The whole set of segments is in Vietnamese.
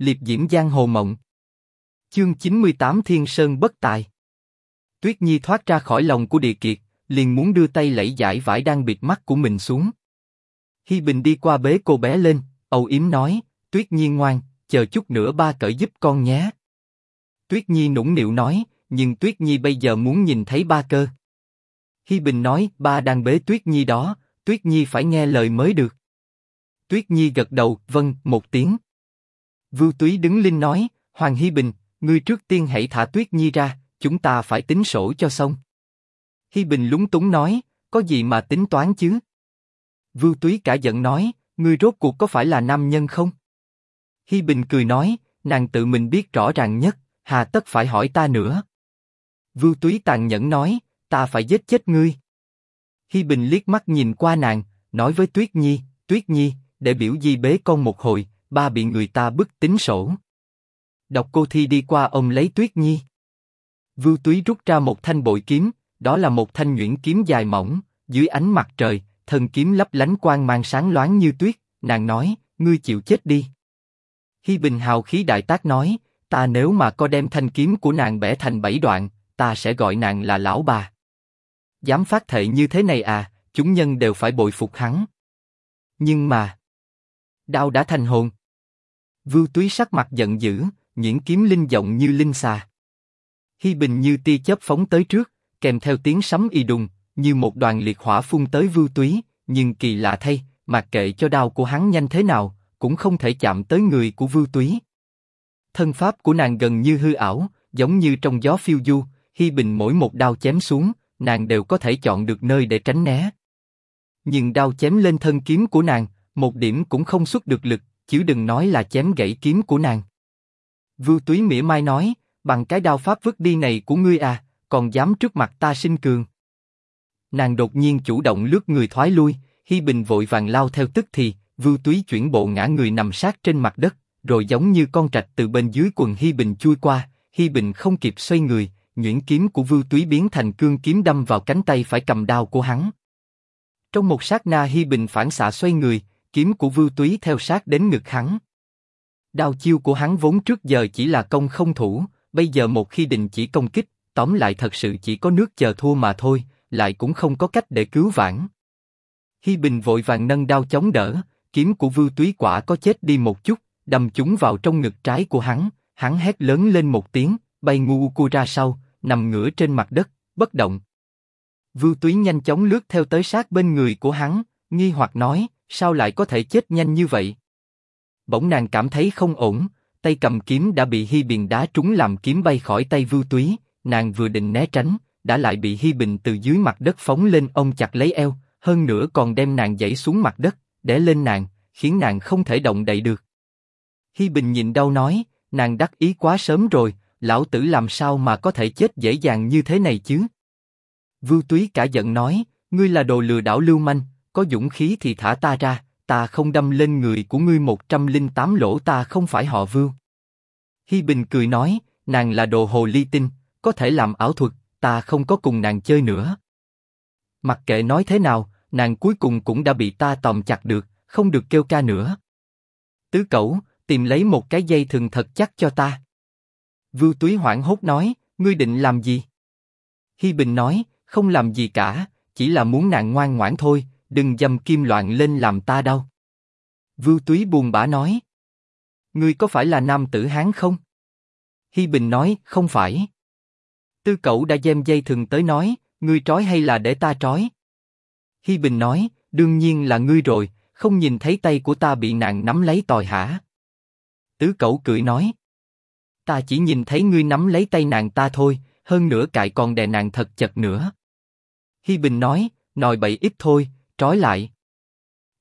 liệp diễm giang hồ mộng. Chương 98 Thiên Sơn bất tài. Tuyết Nhi thoát ra khỏi lòng của Địa Kiệt, liền muốn đưa tay lẫy giải vải đang bịt mắt của mình xuống. Hi Bình đi qua bế cô bé lên, âu yếm nói, Tuyết Nhi ngoan, chờ chút nữa ba cởi giúp con nhé. Tuyết Nhi nũng nịu nói, nhưng Tuyết Nhi bây giờ muốn nhìn thấy ba cơ. Hi Bình nói, ba đang bế Tuyết Nhi đó, Tuyết Nhi phải nghe lời mới được. Tuyết Nhi gật đầu, vâng, một tiếng. Vưu Túy đứng lên nói, Hoàng Hi Bình, ngươi trước tiên hãy thả Tuyết Nhi ra, chúng ta phải tính sổ cho xong. Hi Bình lúng túng nói, có gì mà tính toán chứ? Vưu Túy cả giận nói, ngươi rốt cuộc có phải là nam nhân không? Hi Bình cười nói, nàng tự mình biết rõ ràng nhất, hà tất phải hỏi ta nữa. Vưu Túy tàn nhẫn nói, ta phải giết chết ngươi. Hi Bình liếc mắt nhìn qua nàng, nói với Tuyết Nhi, Tuyết Nhi, để biểu di bế con một hồi, ba bị người ta bức tính sổ. Đọc cô thi đi qua ông lấy Tuyết Nhi. Vưu Túy rút ra một thanh bội kiếm, đó là một thanh nhuyễn kiếm dài mỏng, dưới ánh mặt trời, thân kiếm lấp lánh quang mang sáng loáng như tuyết. Nàng nói, ngươi chịu chết đi. Hi Bình hào khí đại tác nói, ta nếu mà có đem thanh kiếm của nàng bẻ thành bảy đoạn, ta sẽ gọi nàng là lão bà. Dám phát thệ như thế này à, chúng nhân đều phải bội phục hắn. Nhưng mà, đau đã thành hồn. Vưu Túy sắc mặt giận dữ, nhuyễn kiếm linh giọng như linh xà. hy Bình như tia chớp phóng tới trước, kèm theo tiếng sấm y đùng, như một đoàn liệt hỏa phun tới Vưu Túy. Nhưng kỳ lạ thay, mặc kệ cho đao của hắn nhanh thế nào, cũng không thể chạm tới người của Vưu Túy. Thân pháp của nàng gần như hư ảo, giống như trong gió phiêu du. hy Bình mỗi một đao chém xuống, nàng đều có thể chọn được nơi để tránh né. Nhưng đao chém lên thân kiếm của nàng, một điểm cũng không xuất được lực, chứ đừng nói là chém gãy kiếm của nàng. Vưu Túy mỉa mai nói, bằng cái đao pháp vứt đi này của ngươi à, còn dám trước mặt ta sinh cường. Nàng đột nhiên chủ động lướt người thoái lui, Hi Bình vội vàng lao theo tức thì, Vưu Túy chuyển bộ ngã người nằm sát trên mặt đất, rồi giống như con trạch từ bên dưới quần Hi Bình chui qua, Hi Bình không kịp xoay người, nhuyễn kiếm của Vưu Túy biến thành cương kiếm đâm vào cánh tay phải cầm đao của hắn. Trong một sát na Hi Bình phản xạ xoay người, kiếm của Vưu Túy theo sát đến ngực hắn. Đao chiêu của hắn vốn trước giờ chỉ là công không thủ, bây giờ một khi định chỉ công kích, tóm lại thật sự chỉ có nước chờ thua mà thôi, lại cũng không có cách để cứu vãn. Hi Bình vội vàng nâng đao chống đỡ, kiếm của Vưu Túy quả có chết đi một chút, đâm chúng vào trong ngực trái của hắn, hắn hét lớn lên một tiếng, bay ngu cu ra sau, nằm ngửa trên mặt đất, bất động. Vưu Túy nhanh chóng lướt theo tới sát bên người của hắn, nghi hoặc nói, sao lại có thể chết nhanh như vậy? Bỗng nàng cảm thấy không ổn, tay cầm kiếm đã bị Hi Bình đá trúng làm kiếm bay khỏi tay Vưu Túy, nàng vừa định né tránh, đã lại bị Hi Bình từ dưới mặt đất phóng lên ôm chặt lấy eo, hơn nữa còn đem nàng dãy xuống mặt đất, để lên nàng, khiến nàng không thể động đậy được. Hi Bình nhìn đau nói, nàng đắc ý quá sớm rồi, lão tử làm sao mà có thể chết dễ dàng như thế này chứ? Vưu Túy cả giận nói, ngươi là đồ lừa đảo lưu manh, có dũng khí thì thả ta ra, ta không đâm lên người của ngươi một trăm linh tám lỗ ta không phải họ vương. Hi Bình cười nói, nàng là đồ hồ ly tinh, có thể làm ảo thuật, ta không có cùng nàng chơi nữa. Mặc kệ nói thế nào, nàng cuối cùng cũng đã bị ta tòm chặt được, không được kêu ca nữa. Tứ cẩu, tìm lấy một cái dây thừng thật chắc cho ta. Vưu Túy hoảng hốt nói, ngươi định làm gì? Hi Bình nói, không làm gì cả, chỉ là muốn nàng ngoan ngoãn thôi, đừng dâm kim loạn lên làm ta đau. Vưu Túy buồn bã nói, ngươi có phải là nam tử hán không? Hi Bình nói, không phải. Tư Cẩu đã đem dây thừng tới nói, ngươi trói hay là để ta trói? Hi Bình nói, đương nhiên là ngươi rồi, không nhìn thấy tay của ta bị nạn nắm lấy tòi hả? Tứ Cẩu cười nói, ta chỉ nhìn thấy ngươi nắm lấy tay nàng ta thôi, hơn nữa cại còn đè nàng thật chặt nữa. Hi Bình nói, nòi bậy ít thôi, trói lại.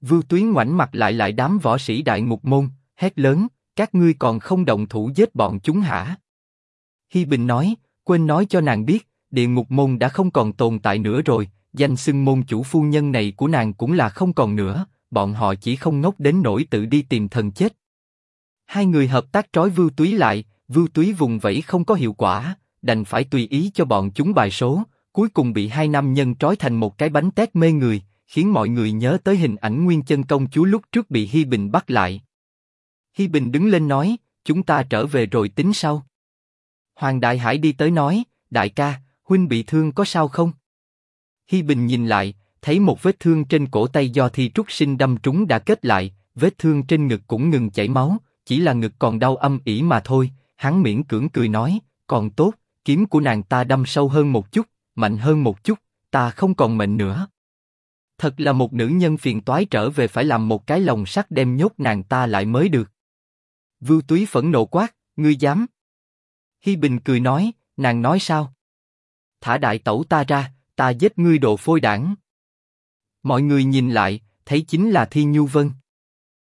Vưu Tuyến ngoảnh mặt lại lại đám võ sĩ đại ngục môn, hét lớn, các ngươi còn không động thủ giết bọn chúng hả? Hi Bình nói, quên nói cho nàng biết, địa ngục môn đã không còn tồn tại nữa rồi, danh xưng môn chủ phu nhân này của nàng cũng là không còn nữa, bọn họ chỉ không ngốc đến nỗi tự đi tìm thần chết. Hai người hợp tác trói Vưu Túy lại, Vưu Túy vùng vẫy không có hiệu quả, đành phải tùy ý cho bọn chúng bài số, cuối cùng bị hai nam nhân trói thành một cái bánh tét mê người, khiến mọi người nhớ tới hình ảnh Nguyên Chân công chúa lúc trước bị Hi Bình bắt lại. Hi Bình đứng lên nói, chúng ta trở về rồi tính sau. Hoàng Đại Hải đi tới nói, đại ca, huynh bị thương có sao không? Hi Bình nhìn lại, thấy một vết thương trên cổ tay do thi trúc sinh đâm trúng đã kết lại, vết thương trên ngực cũng ngừng chảy máu, chỉ là ngực còn đau âm ỉ mà thôi. Hắn miễn cưỡng cười nói, còn tốt, kiếm của nàng ta đâm sâu hơn một chút, mạnh hơn một chút, ta không còn mệnh nữa. Thật là một nữ nhân phiền toái trở về phải làm một cái lồng sắt đem nhốt nàng ta lại mới được. Vưu Túy phẫn nộ quát, ngươi dám? Hi Bình cười nói, nàng nói sao? Thả đại tẩu ta ra, ta giết ngươi đồ phôi đảng. Mọi người nhìn lại, thấy chính là Thi Nhu Vân.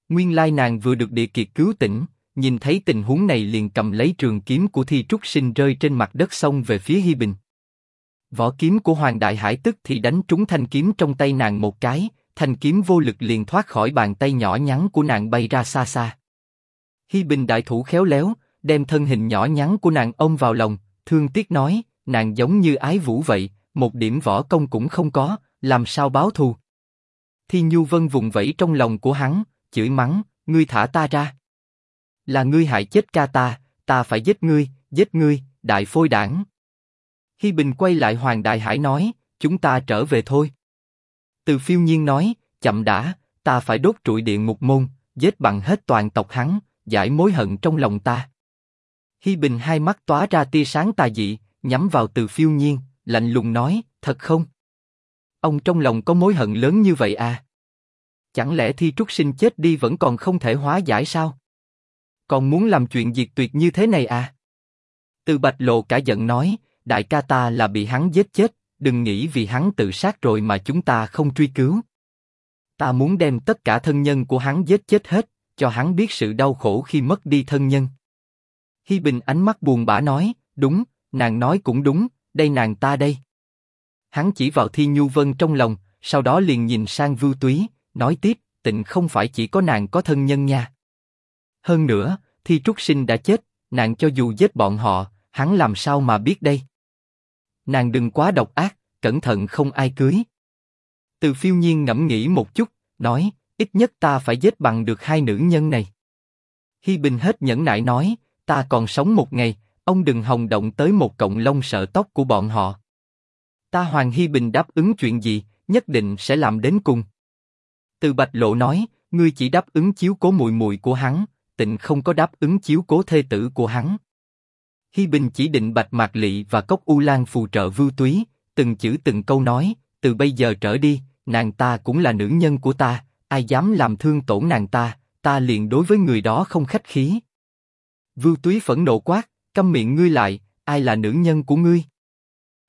Nguyên lai nàng vừa được địa kiệt cứu tỉnh, nhìn thấy tình huống này liền cầm lấy trường kiếm của Thi Trúc Sinh rơi trên mặt đất xông về phía Hi Bình. Võ kiếm của Hoàng Đại Hải tức thì đánh trúng thanh kiếm trong tay nàng một cái, thanh kiếm vô lực liền thoát khỏi bàn tay nhỏ nhắn của nàng bay ra xa xa. Hi Bình đại thủ khéo léo, đem thân hình nhỏ nhắn của nàng ôm vào lòng, thương tiếc nói, nàng giống như ái vũ vậy, một điểm võ công cũng không có, làm sao báo thù? Thi Nhu Vân vùng vẫy trong lòng của hắn, chửi mắng, ngươi thả ta ra. Là ngươi hại chết ca ta, ta phải giết ngươi, giết ngươi, đại phôi đảng. Hi Bình quay lại Hoàng Đại Hải nói, chúng ta trở về thôi. Từ phiêu nhiên nói, chậm đã, ta phải đốt trụi điện ngục môn, giết bằng hết toàn tộc hắn, giải mối hận trong lòng ta. Hi Bình hai mắt tóa ra tia sáng tà dị, nhắm vào từ phiêu nhiên, lạnh lùng nói, thật không? Ông trong lòng có mối hận lớn như vậy à? Chẳng lẽ thi trúc sinh chết đi vẫn còn không thể hóa giải sao? Còn muốn làm chuyện diệt tuyệt như thế này à? Từ bạch lộ cả giận nói, đại ca ta là bị hắn giết chết, đừng nghĩ vì hắn tự sát rồi mà chúng ta không truy cứu. Ta muốn đem tất cả thân nhân của hắn giết chết hết, cho hắn biết sự đau khổ khi mất đi thân nhân. Hi Bình ánh mắt buồn bã nói, đúng, nàng nói cũng đúng, đây nàng ta đây. Hắn chỉ vào Thi Nhu Vân trong lòng, sau đó liền nhìn sang Vưu Túy, nói tiếp, tịnh không phải chỉ có nàng có thân nhân nha. Hơn nữa, Thi Trúc Sinh đã chết, nàng cho dù giết bọn họ, hắn làm sao mà biết đây? Nàng đừng quá độc ác, cẩn thận không ai cưới. Từ phiêu nhiên ngẫm nghĩ một chút, nói, ít nhất ta phải giết bằng được hai nữ nhân này. Hi Bình hết nhẫn nại nói, ta còn sống một ngày, ông đừng hòng động tới một cộng lông sợ tóc của bọn họ. Ta Hoàng Hi Bình đáp ứng chuyện gì, nhất định sẽ làm đến cùng. Từ Bạch Lộ nói, ngươi chỉ đáp ứng chiếu cố mùi mùi của hắn, tịnh không có đáp ứng chiếu cố thê tử của hắn. Hi Bình chỉ định Bạch Mạc Lị và Cốc U Lan phù trợ Vưu Túy, từng chữ từng câu nói, từ bây giờ trở đi, nàng ta cũng là nữ nhân của ta, ai dám làm thương tổn nàng ta, ta liền đối với người đó không khách khí. Vưu Túy phẫn nộ quát, câm miệng ngươi lại, ai là nữ nhân của ngươi?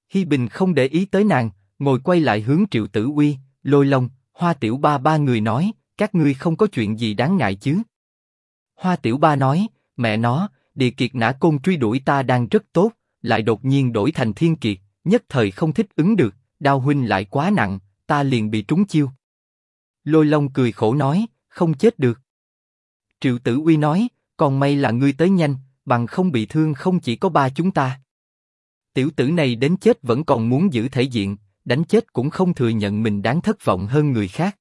Hi Bình không để ý tới nàng, ngồi quay lại hướng Triệu Tử Uy, Lôi Long, Hoa Tiểu Ba ba người nói, các ngươi không có chuyện gì đáng ngại chứ? Hoa Tiểu Ba nói, mẹ nó, địa kiệt nã côn truy đuổi ta đang rất tốt, lại đột nhiên đổi thành thiên kiệt, nhất thời không thích ứng được, đao huynh lại quá nặng, ta liền bị trúng chiêu. Lôi Long cười khổ nói, không chết được. Triệu Tử Uy nói, còn may là ngươi tới nhanh, bằng không bị thương không chỉ có ba chúng ta. Tiểu tử này đến chết vẫn còn muốn giữ thể diện, đánh chết cũng không thừa nhận mình đáng thất vọng hơn người khác.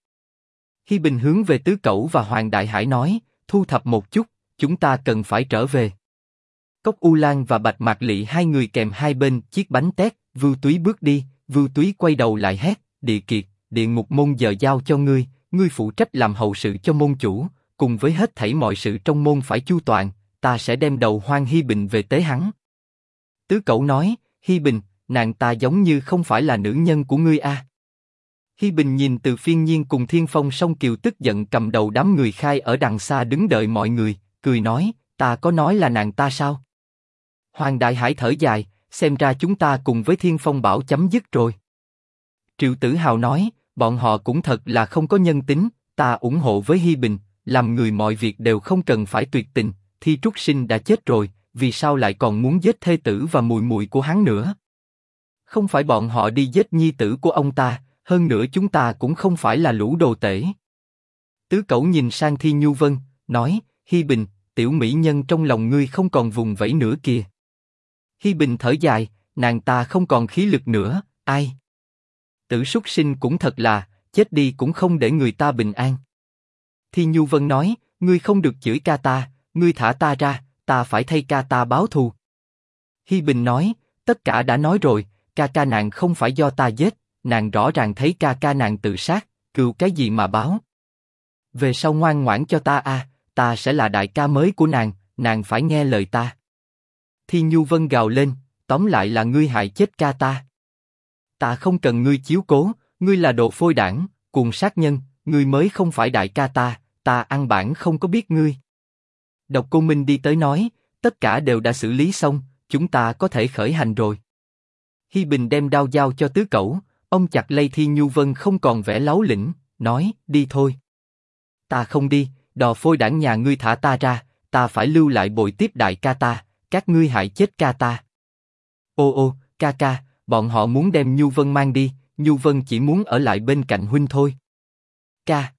Hi Bình hướng về Tứ Cẩu và Hoàng Đại Hải nói, thu thập một chút, chúng ta cần phải trở về. Cốc U Lan và Bạch Mạc Lị hai người kèm hai bên chiếc bánh tét, Vưu Túy bước đi, Vưu Túy quay đầu lại hét, Địa Kiệt, địa ngục môn giờ giao cho ngươi, ngươi phụ trách làm hậu sự cho môn chủ, cùng với hết thảy mọi sự trong môn phải chu toàn, ta sẽ đem đầu Hoang Hi Bình về tế hắn. Tứ Cẩu nói, Hi Bình, nàng ta giống như không phải là nữ nhân của ngươi a. À. Hi Bình nhìn từ phiên nhiên cùng Thiên Phong song kiều tức giận cầm đầu đám người khai ở đằng xa đứng đợi mọi người, cười nói, ta có nói là nàng ta sao? Hoàng Đại Hải thở dài, xem ra chúng ta cùng với Thiên Phong bảo chấm dứt rồi. Triệu Tử Hào nói, bọn họ cũng thật là không có nhân tính, ta ủng hộ với Hi Bình, làm người mọi việc đều không cần phải tuyệt tình, Thi Trúc Sinh đã chết rồi, vì sao lại còn muốn giết thê tử và mùi mùi của hắn nữa? Không phải bọn họ đi giết nhi tử của ông ta, hơn nữa chúng ta cũng không phải là lũ đồ tể. Tứ Cẩu nhìn sang Thi Nhu Vân, nói, Hi Bình, tiểu mỹ nhân trong lòng ngươi không còn vùng vẫy nữa kìa. Hi Bình thở dài, nàng ta không còn khí lực nữa, ai? Tử súc sinh cũng thật là, chết đi cũng không để người ta bình an. Thi Nhu Vân nói, ngươi không được chửi ca ta, ngươi thả ta ra, ta phải thay ca ta báo thù. Hi Bình nói, tất cả đã nói rồi, ca ca nàng không phải do ta giết, nàng rõ ràng thấy ca ca nàng tự sát, cựu cái gì mà báo. Về sau ngoan ngoãn cho ta a, ta sẽ là đại ca mới của nàng, nàng phải nghe lời ta. Thi Nhu Vân gào lên, tóm lại là ngươi hại chết ca ta. Ta không cần ngươi chiếu cố, ngươi là đồ phôi đảng, cùng sát nhân, ngươi mới không phải đại ca ta, ta ăn bản không có biết ngươi. Độc Cô Minh đi tới nói, tất cả đều đã xử lý xong, chúng ta có thể khởi hành rồi. Hi Bình đem đao giao cho tứ cẩu, ông chặt lây Thi Nhu Vân không còn vẻ láo lĩnh, nói, đi thôi. Ta không đi, đò phôi đảng nhà ngươi thả ta ra, ta phải lưu lại bồi tiếp đại ca ta, các ngươi hại chết ca ta. Ô ô, ca ca, bọn họ muốn đem Nhu Vân mang đi, Nhu Vân chỉ muốn ở lại bên cạnh huynh thôi. Ca.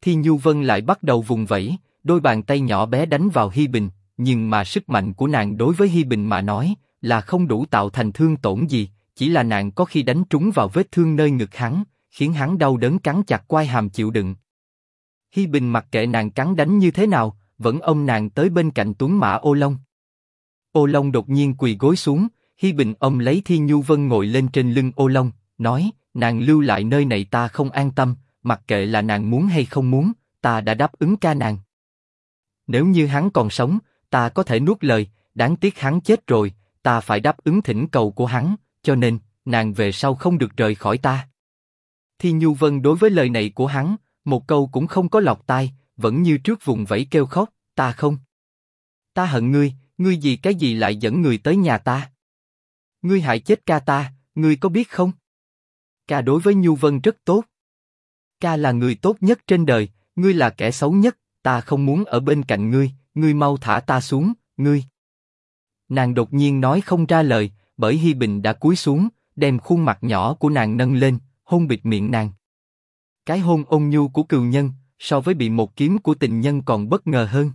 thì Nhu Vân lại bắt đầu vùng vẫy, đôi bàn tay nhỏ bé đánh vào Hi Bình, nhưng mà sức mạnh của nàng đối với Hi Bình mà nói là không đủ tạo thành thương tổn gì, chỉ là nàng có khi đánh trúng vào vết thương nơi ngực hắn, khiến hắn đau đớn cắn chặt quai hàm chịu đựng. Hi Bình mặc kệ nàng cắn đánh như thế nào, vẫn ôm nàng tới bên cạnh Tuấn Mã Ô Long. Ô Long đột nhiên quỳ gối xuống, Hi Bình ôm lấy Thi Nhu Vân ngồi lên trên lưng Ô Long, nói, nàng lưu lại nơi này ta không an tâm, mặc kệ là nàng muốn hay không muốn, ta đã đáp ứng ca nàng. Nếu như hắn còn sống, ta có thể nuốt lời, đáng tiếc hắn chết rồi, ta phải đáp ứng thỉnh cầu của hắn, cho nên nàng về sau không được rời khỏi ta. Thi Nhu Vân đối với lời này của hắn, một câu cũng không có lọt tai, vẫn như trước vùng vẫy kêu khóc, ta không. Ta hận ngươi, ngươi gì cái gì lại dẫn người tới nhà ta? Ngươi hại chết ca ta, ngươi có biết không? Ca đối với Nhu Vân rất tốt. Ca là người tốt nhất trên đời, ngươi là kẻ xấu nhất, ta không muốn ở bên cạnh ngươi, ngươi mau thả ta xuống, ngươi. Nàng đột nhiên nói không ra lời, bởi Hi Bình đã cúi xuống, đem khuôn mặt nhỏ của nàng nâng lên, hôn bịt miệng nàng. Cái hôn ôn nhu của cừu nhân, so với bị một kiếm của tình nhân còn bất ngờ hơn.